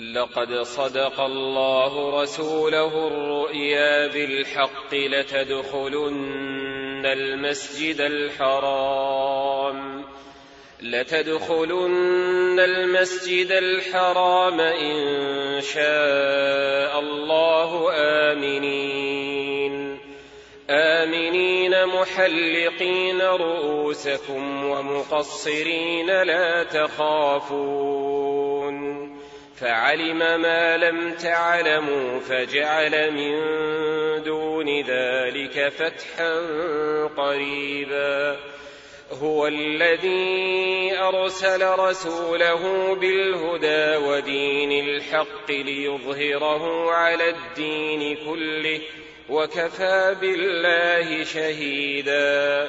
لقد صدق الله رسوله الرؤيا بالحق لتدخلن المسجد الحرام لتدخلن المسجد الحرام إن شاء الله آمنين. آمنين محلقين رؤوسكم ومقصرين لا تخافون. فعلم ما لم تعلموا فجعل من دون ذلك فتحا قريبا. هو الذي أرسل رسوله بالهدى ودين الحق ليظهره على الدين كله وكفى بالله شهيدا.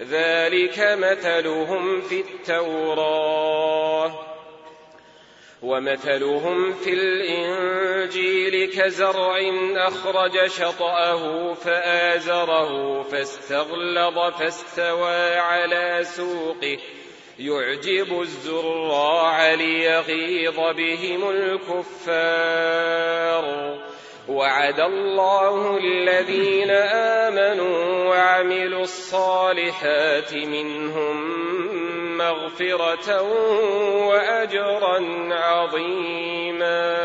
ذلك مثلهم في التوراه ومثلهم في الإنجيل كزرع أخرج شطأه فآزره فاستغلظ فاستوى على سوقه يعجب الزراع ليغيظ بهم الكفار وعد الله الذين آمنوا وعملوا الصالحات منهم مغفرة وأجرا عظيما